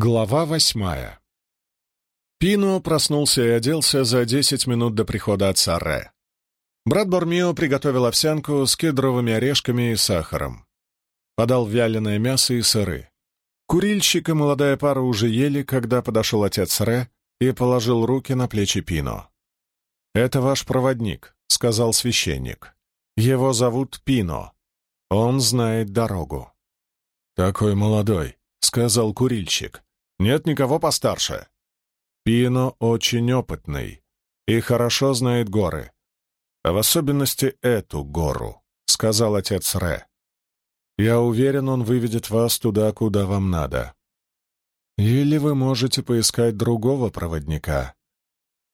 Глава восьмая Пино проснулся и оделся за десять минут до прихода отца Ре. Брат Бормио приготовил овсянку с кедровыми орешками и сахаром. Подал вяленое мясо и сыры. Курильщик и молодая пара уже ели, когда подошел отец Ре и положил руки на плечи Пино. «Это ваш проводник», — сказал священник. «Его зовут Пино. Он знает дорогу». «Такой молодой», — сказал курильщик. Нет никого постарше. Пино очень опытный и хорошо знает горы. А в особенности эту гору, — сказал отец Ре. Я уверен, он выведет вас туда, куда вам надо. Или вы можете поискать другого проводника.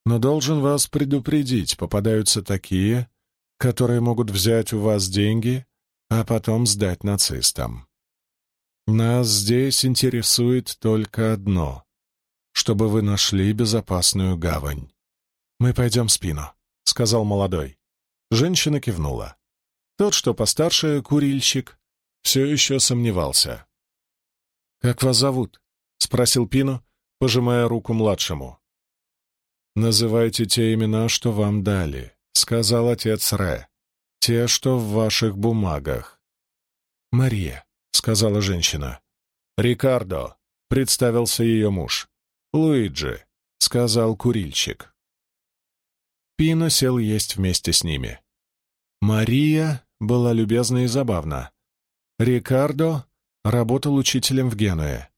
Но должен вас предупредить, попадаются такие, которые могут взять у вас деньги, а потом сдать нацистам. Нас здесь интересует только одно — чтобы вы нашли безопасную гавань. «Мы пойдем в спину», — сказал молодой. Женщина кивнула. Тот, что постарше, курильщик, все еще сомневался. «Как вас зовут?» — спросил Пино, пожимая руку младшему. «Называйте те имена, что вам дали», — сказал отец Ре. «Те, что в ваших бумагах». «Мария», — сказала женщина. «Рикардо», — представился ее муж. «Луиджи», — сказал курильщик. Пино сел есть вместе с ними. Мария была любезна и забавна. Рикардо работал учителем в Генуе.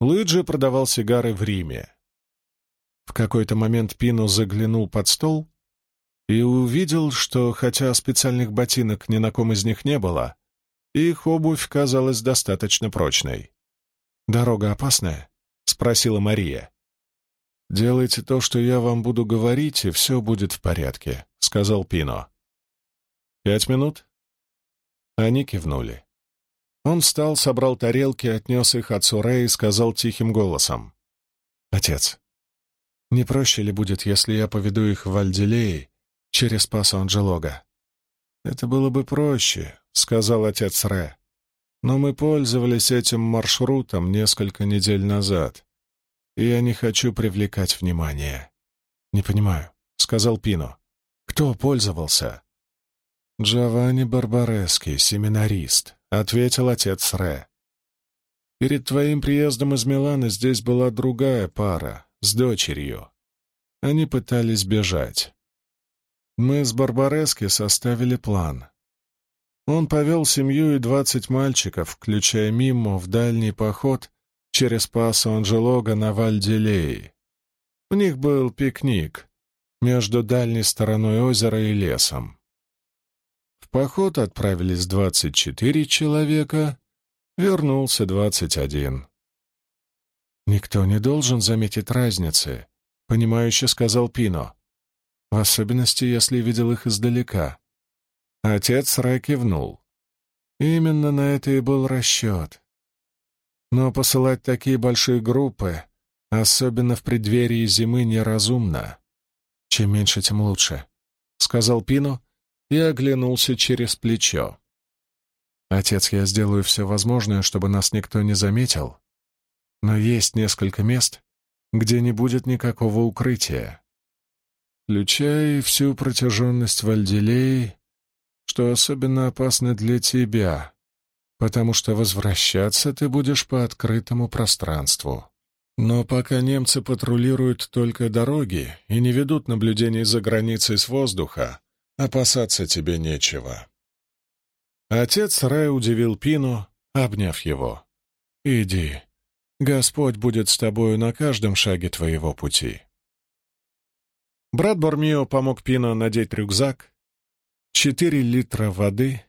Луиджи продавал сигары в Риме. В какой-то момент Пино заглянул под стол и увидел, что, хотя специальных ботинок ни на ком из них не было, их обувь казалась достаточно прочной. «Дорога опасная?» — спросила Мария. «Делайте то, что я вам буду говорить, и все будет в порядке», — сказал Пино. «Пять минут?» Они кивнули. Он встал, собрал тарелки, отнес их отцу Рэй и сказал тихим голосом. «Отец, не проще ли будет, если я поведу их в Альделеи через Пасо Анджелога?» «Это было бы проще», — сказал отец Ре. «Но мы пользовались этим маршрутом несколько недель назад, и я не хочу привлекать внимание». «Не понимаю», — сказал Пино. «Кто пользовался?» «Джованни Барбарески, семинарист», — ответил отец Ре. «Перед твоим приездом из Милана здесь была другая пара, с дочерью. Они пытались бежать. Мы с Барбарески составили план. Он повел семью и двадцать мальчиков, включая Мимо, в дальний поход через Пасо Анджелога на Вальдилей. У них был пикник между дальней стороной озера и лесом. В поход отправились двадцать четыре человека, вернулся двадцать один. «Никто не должен заметить разницы», — понимающе сказал Пино в особенности, если видел их издалека. Отец Рэ кивнул. Именно на это и был расчет. Но посылать такие большие группы, особенно в преддверии зимы, неразумно. Чем меньше, тем лучше, — сказал Пино и оглянулся через плечо. «Отец, я сделаю все возможное, чтобы нас никто не заметил, но есть несколько мест, где не будет никакого укрытия включая всю протяженность Вальделей, что особенно опасно для тебя, потому что возвращаться ты будешь по открытому пространству. Но пока немцы патрулируют только дороги и не ведут наблюдений за границей с воздуха, опасаться тебе нечего. Отец Рай удивил Пину, обняв его. «Иди, Господь будет с тобою на каждом шаге твоего пути». Брат Бормио помог Пино надеть рюкзак. Четыре литра воды,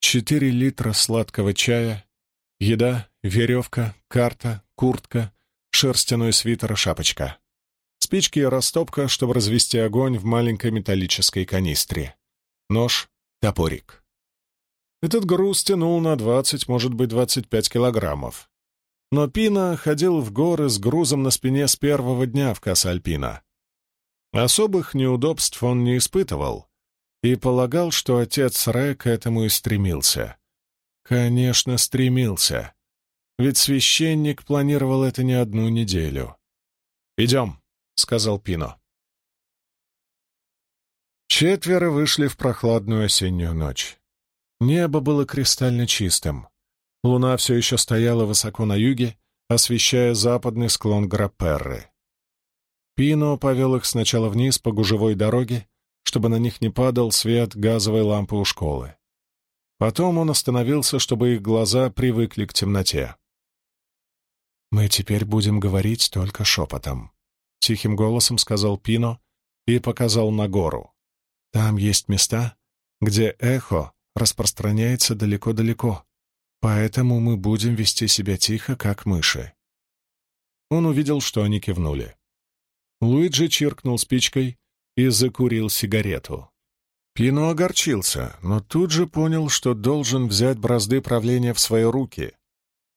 четыре литра сладкого чая, еда, веревка, карта, куртка, шерстяной свитер и шапочка. Спички и растопка, чтобы развести огонь в маленькой металлической канистре. Нож, топорик. Этот груз тянул на 20, может быть, 25 килограммов. Но Пина ходил в горы с грузом на спине с первого дня в Касальпина. Особых неудобств он не испытывал и полагал, что отец Рэ к этому и стремился. Конечно, стремился. ведь священник планировал это не одну неделю. «Идем», — сказал Пино. Четверо вышли в прохладную осеннюю ночь. Небо было кристально чистым. Луна все еще стояла высоко на юге, освещая западный склон Грапперры. Пино повел их сначала вниз по гужевой дороге, чтобы на них не падал свет газовой лампы у школы. Потом он остановился, чтобы их глаза привыкли к темноте. «Мы теперь будем говорить только шепотом», — тихим голосом сказал Пино и показал на гору. «Там есть места, где эхо распространяется далеко-далеко, поэтому мы будем вести себя тихо, как мыши». Он увидел, что они кивнули. Луиджи чиркнул спичкой и закурил сигарету. Пино огорчился, но тут же понял, что должен взять бразды правления в свои руки.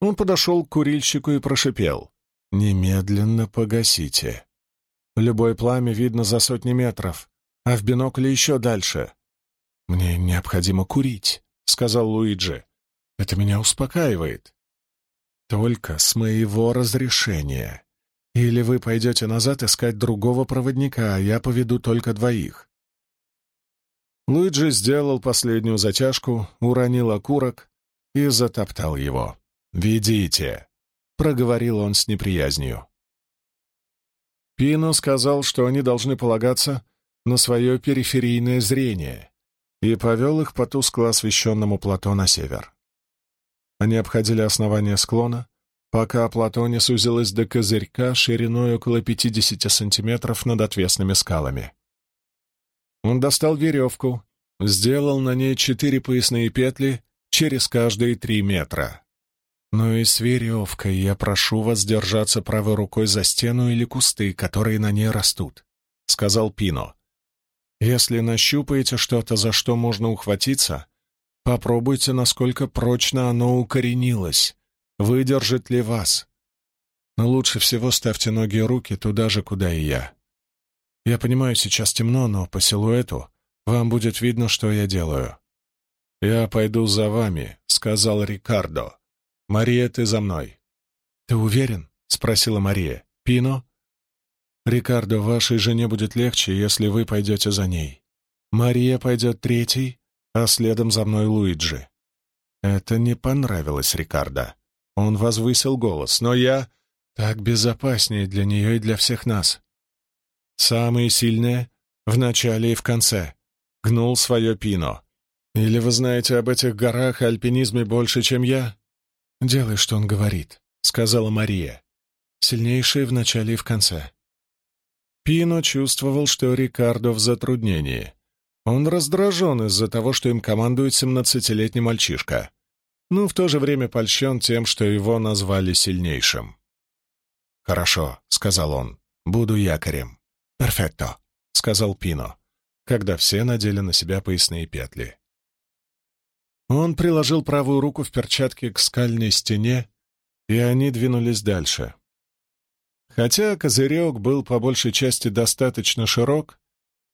Он подошел к курильщику и прошипел. «Немедленно погасите. Любое пламя видно за сотни метров, а в бинокле еще дальше. «Мне необходимо курить», — сказал Луиджи. «Это меня успокаивает». «Только с моего разрешения. Или вы пойдете назад искать другого проводника, а я поведу только двоих». Луиджи сделал последнюю затяжку, уронил окурок и затоптал его. «Ведите», — проговорил он с неприязнью. Пино сказал, что они должны полагаться на свое периферийное зрение, и повел их по тускло освещенному плато на север. Они обходили основание склона, пока плато не сузилось до козырька шириной около 50 сантиметров над отвесными скалами. Он достал веревку, сделал на ней четыре поясные петли через каждые три метра. «Ну и с веревкой я прошу вас держаться правой рукой за стену или кусты, которые на ней растут», — сказал Пино. «Если нащупаете что-то, за что можно ухватиться, попробуйте, насколько прочно оно укоренилось, выдержит ли вас. Но лучше всего ставьте ноги и руки туда же, куда и я. Я понимаю, сейчас темно, но по силуэту вам будет видно, что я делаю». «Я пойду за вами», — сказал Рикардо. «Мария, ты за мной». «Ты уверен?» — спросила Мария. «Пино?» «Рикардо, вашей жене будет легче, если вы пойдете за ней. Мария пойдет третий, а следом за мной Луиджи». Это не понравилось Рикардо. Он возвысил голос. «Но я...» «Так безопаснее для нее и для всех нас. Самые сильные — в начале и в конце», — гнул свое Пино. «Или вы знаете об этих горах и альпинизме больше, чем я?» «Делай, что он говорит», — сказала Мария. «Сильнейшие в начале и в конце». Пино чувствовал, что Рикардо в затруднении. Он раздражен из-за того, что им командует семнадцатилетний мальчишка, но в то же время польщен тем, что его назвали сильнейшим. «Хорошо», — сказал он, — «буду якорем». «Перфекто», — сказал Пино, когда все надели на себя поясные петли. Он приложил правую руку в перчатке к скальной стене, и они двинулись дальше. Хотя козырек был по большей части достаточно широк,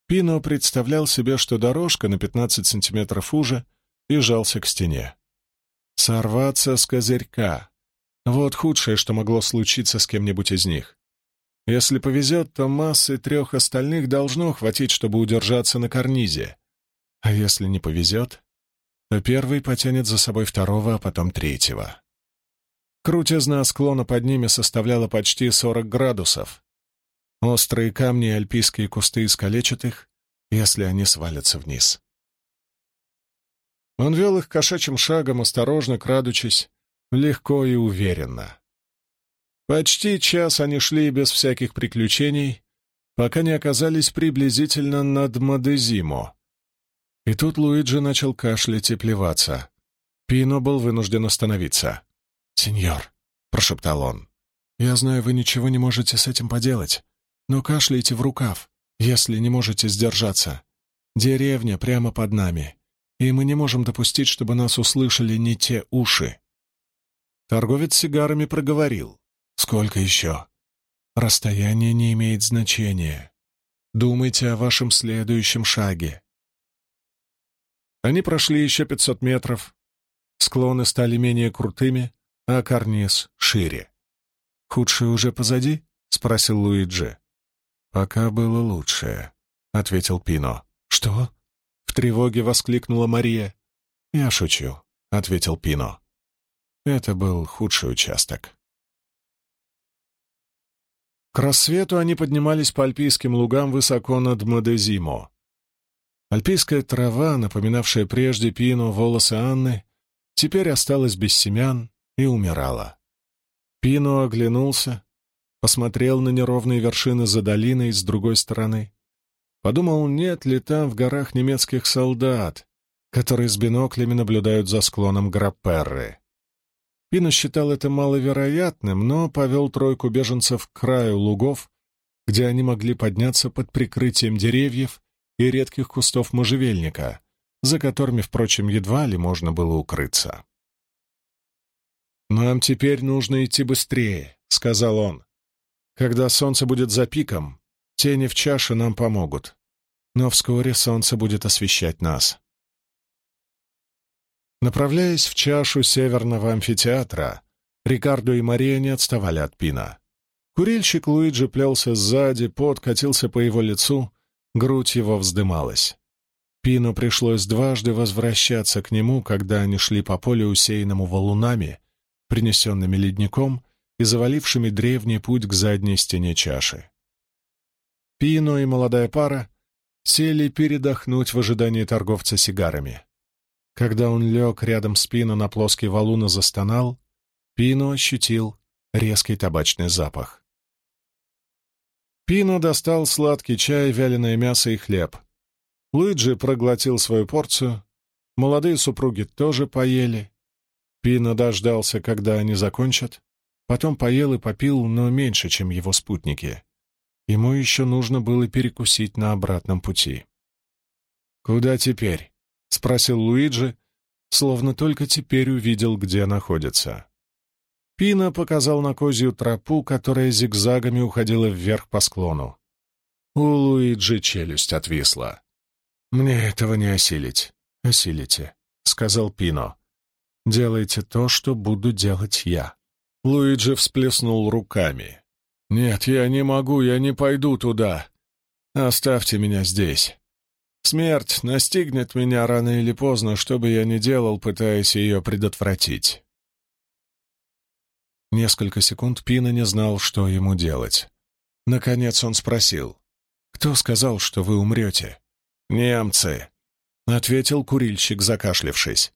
Пино представлял себе, что дорожка на 15 сантиметров уже и жался к стене. Сорваться с козырька — вот худшее, что могло случиться с кем-нибудь из них. Если повезет, то массы трех остальных должно хватить, чтобы удержаться на карнизе. А если не повезет, то первый потянет за собой второго, а потом третьего. Крутизна склона под ними составляла почти 40 градусов. Острые камни и альпийские кусты искалечат их, если они свалятся вниз. Он вел их кошачьим шагом, осторожно крадучись, легко и уверенно. Почти час они шли без всяких приключений, пока не оказались приблизительно над Мадезимо. И тут Луиджи начал кашлять и плеваться. Пино был вынужден остановиться. «Сеньор», — прошептал он, — «я знаю, вы ничего не можете с этим поделать, но кашляйте в рукав, если не можете сдержаться. Деревня прямо под нами, и мы не можем допустить, чтобы нас услышали не те уши». Торговец сигарами проговорил. Сколько еще? Расстояние не имеет значения. Думайте о вашем следующем шаге. Они прошли еще пятьсот метров. Склоны стали менее крутыми, а карниз шире. «Худшее уже позади?» — спросил Луиджи. «Пока было лучшее», — ответил Пино. «Что?» — тревоге воскликнула Мария. «Я шучу», — ответил Пино. Это был худший участок. К рассвету они поднимались по альпийским лугам высоко над Мадезимо. Альпийская трава, напоминавшая прежде Пину волосы Анны, теперь осталась без семян и умирала. Пино оглянулся, посмотрел на неровные вершины за долиной с другой стороны. Подумал, нет ли там в горах немецких солдат, которые с биноклями наблюдают за склоном Грапперры. Пино считал это маловероятным, но повел тройку беженцев к краю лугов, где они могли подняться под прикрытием деревьев и редких кустов можжевельника, за которыми, впрочем, едва ли можно было укрыться. «Нам теперь нужно идти быстрее», — сказал он. «Когда солнце будет за пиком, тени в чаше нам помогут, но вскоре солнце будет освещать нас. Направляясь в чашу северного амфитеатра, Рикардо и Мария не отставали от Пина. Курильщик Луиджи плелся сзади, пот катился по его лицу, грудь его вздымалась. Пину пришлось дважды возвращаться к нему, когда они шли по полю, усеянному валунами, принесенными ледником и завалившими древний путь к задней стене чаши. Пино и молодая пара сели передохнуть в ожидании торговца сигарами. Когда он лег рядом с Пино на плоский валун и застонал, Пино ощутил резкий табачный запах. Пино достал сладкий чай, вяленое мясо и хлеб. Луиджи проглотил свою порцию, молодые супруги тоже поели. Пино дождался, когда они закончат, потом поел и попил, но меньше, чем его спутники. Ему еще нужно было перекусить на обратном пути. «Куда теперь?» — спросил Луиджи, словно только теперь увидел, где находится. Пина показал на козью тропу, которая зигзагами уходила вверх по склону. У Луиджи челюсть отвисла. «Мне этого не осилить». «Осилите», — сказал Пино. «Делайте то, что буду делать я». Луиджи всплеснул руками. «Нет, я не могу, я не пойду туда. Оставьте меня здесь. Смерть настигнет меня рано или поздно, что бы я ни делал, пытаясь ее предотвратить. Несколько секунд Пина не знал, что ему делать. Наконец он спросил. «Кто сказал, что вы умрете?» «Немцы», — ответил курильщик, закашлившись.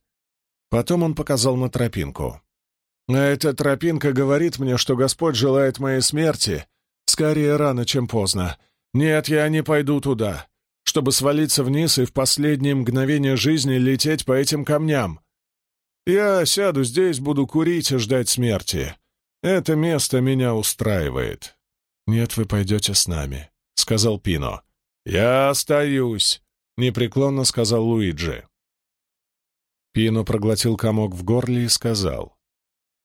Потом он показал на тропинку. «А эта тропинка говорит мне, что Господь желает моей смерти. Скорее рано, чем поздно. Нет, я не пойду туда чтобы свалиться вниз и в последние мгновения жизни лететь по этим камням. Я сяду здесь, буду курить и ждать смерти. Это место меня устраивает. Нет, вы пойдете с нами, — сказал Пино. Я остаюсь, — непреклонно сказал Луиджи. Пино проглотил комок в горле и сказал.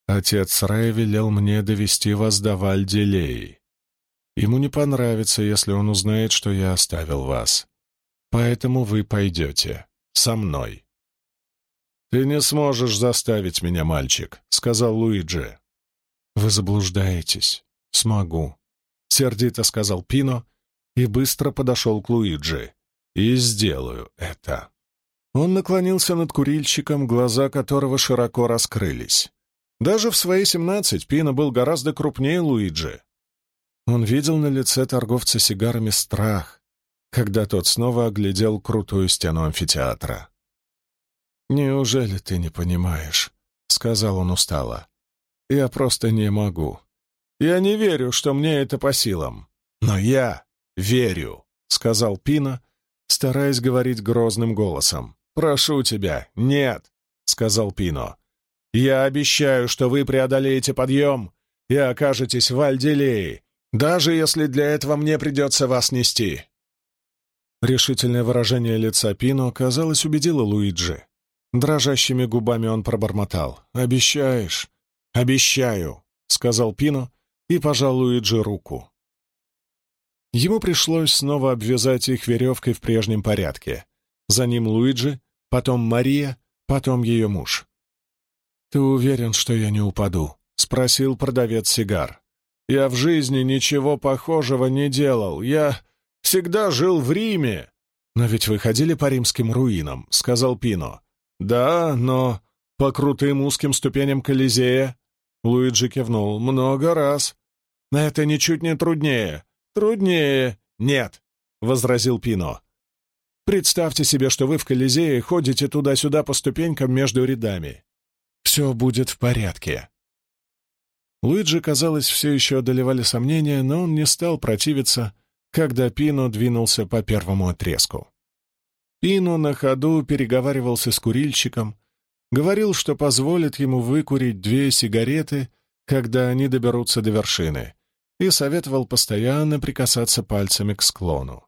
Отец Рэй велел мне довести вас до Вальделеи. Ему не понравится, если он узнает, что я оставил вас. Поэтому вы пойдете со мной. «Ты не сможешь заставить меня, мальчик», — сказал Луиджи. «Вы заблуждаетесь. Смогу», — сердито сказал Пино и быстро подошел к Луиджи. «И сделаю это». Он наклонился над курильщиком, глаза которого широко раскрылись. Даже в свои семнадцать Пино был гораздо крупнее Луиджи. Он видел на лице торговца сигарами страх, когда тот снова оглядел крутую стену амфитеатра. «Неужели ты не понимаешь?» — сказал он устало. «Я просто не могу. Я не верю, что мне это по силам. Но я верю», — сказал Пина, стараясь говорить грозным голосом. «Прошу тебя, нет», — сказал Пино. «Я обещаю, что вы преодолеете подъем и окажетесь в Альделее, даже если для этого мне придется вас нести. Решительное выражение лица Пино, казалось, убедило Луиджи. Дрожащими губами он пробормотал. «Обещаешь?» «Обещаю», — сказал Пино и пожал Луиджи руку. Ему пришлось снова обвязать их веревкой в прежнем порядке. За ним Луиджи, потом Мария, потом ее муж. «Ты уверен, что я не упаду?» — спросил продавец сигар. «Я в жизни ничего похожего не делал. Я всегда жил в Риме». «Но ведь вы ходили по римским руинам», — сказал Пино. «Да, но по крутым узким ступеням Колизея?» Луиджи кивнул. «Много раз. На это ничуть не труднее. Труднее. Нет», — возразил Пино. «Представьте себе, что вы в Колизее ходите туда-сюда по ступенькам между рядами. Все будет в порядке». Луиджи, казалось, все еще одолевали сомнения, но он не стал противиться, когда Пино двинулся по первому отрезку. Пино на ходу переговаривался с курильщиком, говорил, что позволит ему выкурить две сигареты, когда они доберутся до вершины, и советовал постоянно прикасаться пальцами к склону.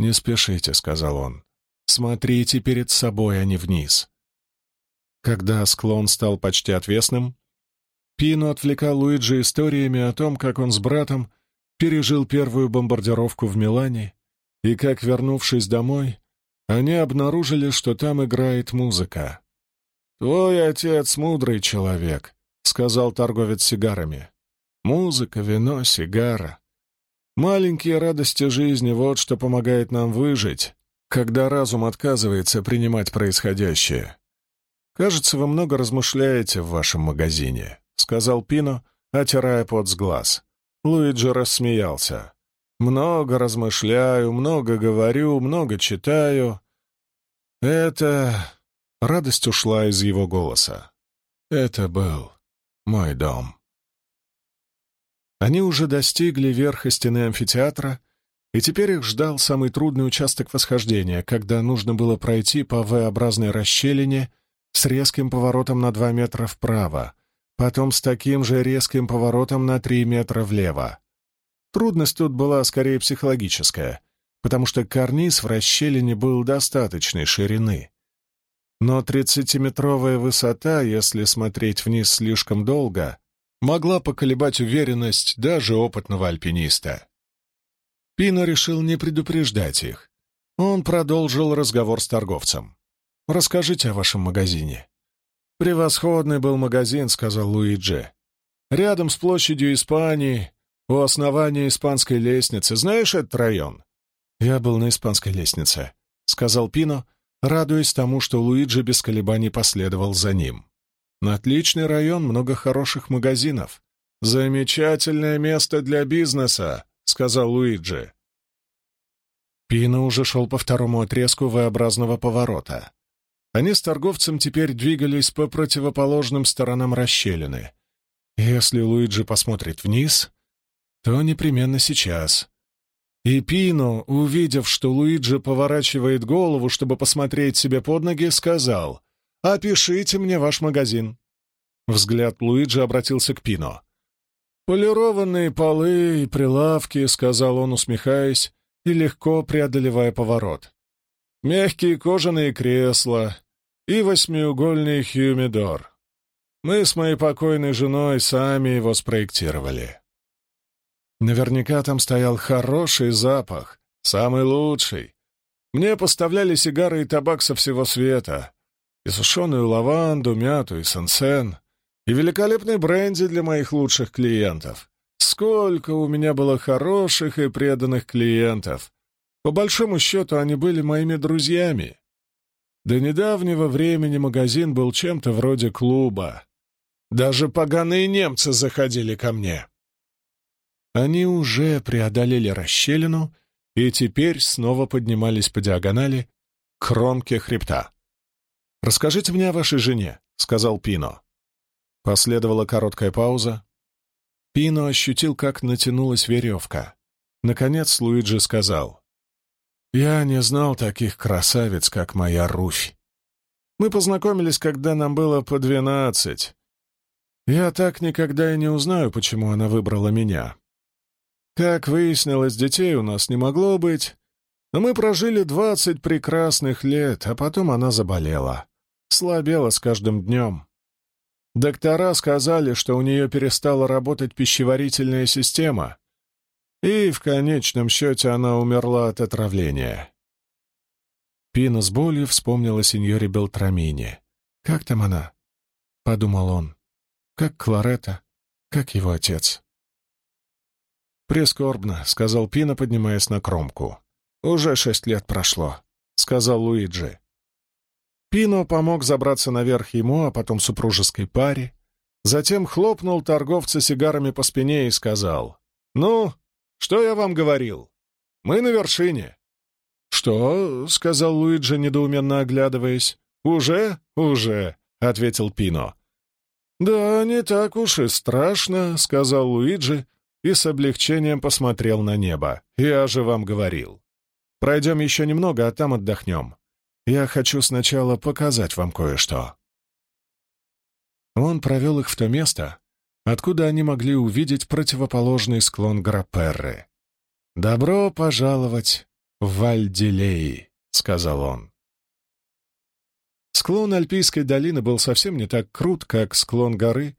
«Не спешите», — сказал он. «Смотрите перед собой, а не вниз». Когда склон стал почти отвесным, Пино отвлекал Луиджи историями о том, как он с братом пережил первую бомбардировку в Милане и как, вернувшись домой, они обнаружили, что там играет музыка. «Твой отец мудрый человек», — сказал торговец сигарами. «Музыка, вино, сигара. Маленькие радости жизни — вот что помогает нам выжить, когда разум отказывается принимать происходящее. Кажется, вы много размышляете в вашем магазине», — сказал Пино, отирая пот с глаз. Луиджи рассмеялся. «Много размышляю, много говорю, много читаю. Это Радость ушла из его голоса. Это был мой дом. Они уже достигли верха стены амфитеатра, и теперь их ждал самый трудный участок восхождения, когда нужно было пройти по V-образной расщелине с резким поворотом на два метра вправо, потом с таким же резким поворотом на три метра влево. Трудность тут была скорее психологическая, потому что карниз в расщелине был достаточной ширины. Но тридцатиметровая высота, если смотреть вниз слишком долго, могла поколебать уверенность даже опытного альпиниста. Пино решил не предупреждать их. Он продолжил разговор с торговцем. «Расскажите о вашем магазине». «Превосходный был магазин», — сказал Луиджи. «Рядом с площадью Испании, у основания испанской лестницы. Знаешь этот район?» «Я был на испанской лестнице», — сказал Пино, — радуясь тому, что Луиджи без колебаний последовал за ним. На отличный район, много хороших магазинов. «Замечательное место для бизнеса», — сказал Луиджи. Пино уже шел по второму отрезку V-образного поворота. Они с торговцем теперь двигались по противоположным сторонам расщелины. Если Луиджи посмотрит вниз, то непременно сейчас. И Пино, увидев, что Луиджи поворачивает голову, чтобы посмотреть себе под ноги, сказал «Опишите мне ваш магазин». Взгляд Луиджи обратился к Пино. «Полированные полы и прилавки», — сказал он, усмехаясь и легко преодолевая поворот. «Мягкие кожаные кресла и восьмиугольный хюмидор. Мы с моей покойной женой сами его спроектировали». Наверняка там стоял хороший запах, самый лучший. Мне поставляли сигары и табак со всего света, и сушеную лаванду, мяту и сенсен, и великолепный бренди для моих лучших клиентов. Сколько у меня было хороших и преданных клиентов. По большому счету, они были моими друзьями. До недавнего времени магазин был чем-то вроде клуба. Даже поганые немцы заходили ко мне. Они уже преодолели расщелину и теперь снова поднимались по диагонали к кромке хребта. «Расскажите мне о вашей жене», — сказал Пино. Последовала короткая пауза. Пино ощутил, как натянулась веревка. Наконец Луиджи сказал. «Я не знал таких красавиц, как моя Руфь. Мы познакомились, когда нам было по двенадцать. Я так никогда и не узнаю, почему она выбрала меня. Как выяснилось, детей у нас не могло быть, но мы прожили двадцать прекрасных лет, а потом она заболела. Слабела с каждым днем. Доктора сказали, что у нее перестала работать пищеварительная система, и в конечном счете она умерла от отравления. Пина с болью вспомнила сеньоре Белтрамине. Как там она? подумал он, — «как Кларета, как его отец». «Прискорбно», — сказал Пина, поднимаясь на кромку. «Уже шесть лет прошло», — сказал Луиджи. Пино помог забраться наверх ему, а потом супружеской паре, затем хлопнул торговца сигарами по спине и сказал, «Ну, что я вам говорил? Мы на вершине». «Что?» — сказал Луиджи, недоуменно оглядываясь. «Уже? Уже», — ответил Пино. «Да, не так уж и страшно», — сказал Луиджи и с облегчением посмотрел на небо. «Я же вам говорил. Пройдем еще немного, а там отдохнем. Я хочу сначала показать вам кое-что». Он провел их в то место, откуда они могли увидеть противоположный склон Граперры. «Добро пожаловать в Вальдилеи», — сказал он. Склон Альпийской долины был совсем не так крут, как склон горы,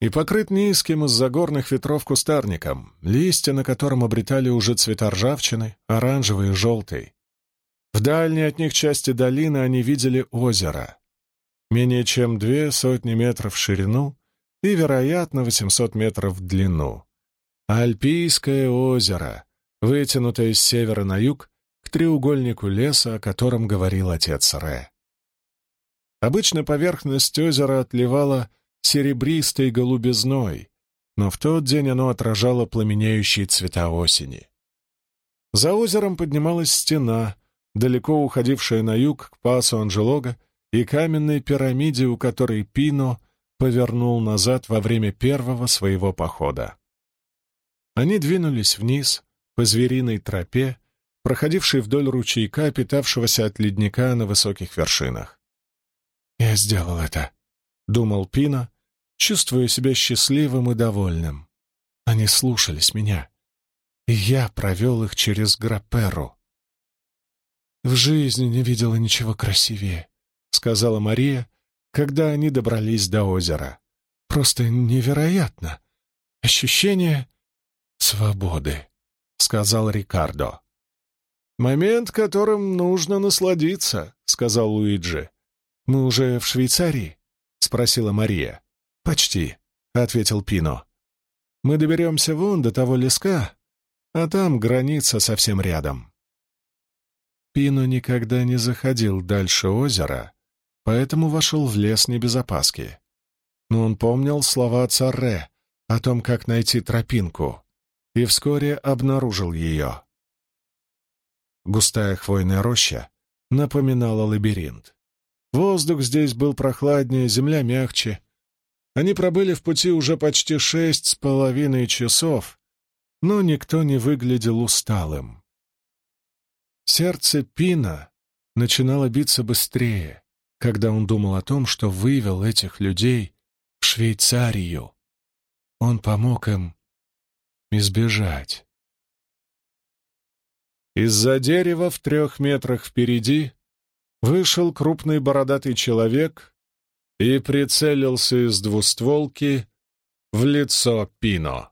и покрыт низким из-за горных ветров кустарником, листья на котором обретали уже цвета ржавчины, оранжевый и желтый. В дальней от них части долины они видели озеро, менее чем две сотни метров в ширину и, вероятно, 800 метров в длину. Альпийское озеро, вытянутое с севера на юг к треугольнику леса, о котором говорил отец Ре. Обычно поверхность озера отливала серебристой голубизной, но в тот день оно отражало пламенеющие цвета осени. За озером поднималась стена, далеко уходившая на юг к пасу Анжелога и каменной пирамиде, у которой Пино повернул назад во время первого своего похода. Они двинулись вниз по звериной тропе, проходившей вдоль ручейка, питавшегося от ледника на высоких вершинах. «Я сделал это», — думал Пино, чувствуя себя счастливым и довольным. Они слушались меня, и я провел их через Граперу. «В жизни не видела ничего красивее», — сказала Мария, когда они добрались до озера. «Просто невероятно! Ощущение свободы», — сказал Рикардо. «Момент, которым нужно насладиться», — сказал Луиджи. «Мы уже в Швейцарии?» — спросила Мария. «Почти», — ответил Пино. «Мы доберемся вон до того леска, а там граница совсем рядом». Пино никогда не заходил дальше озера, поэтому вошел в лес небезопаски. Но он помнил слова Царре о том, как найти тропинку, и вскоре обнаружил ее. Густая хвойная роща напоминала лабиринт. Воздух здесь был прохладнее, земля мягче. Они пробыли в пути уже почти шесть с половиной часов, но никто не выглядел усталым. Сердце Пина начинало биться быстрее, когда он думал о том, что вывел этих людей в Швейцарию. Он помог им избежать. Из-за дерева в трех метрах впереди вышел крупный бородатый человек и прицелился из двустволки в лицо Пино.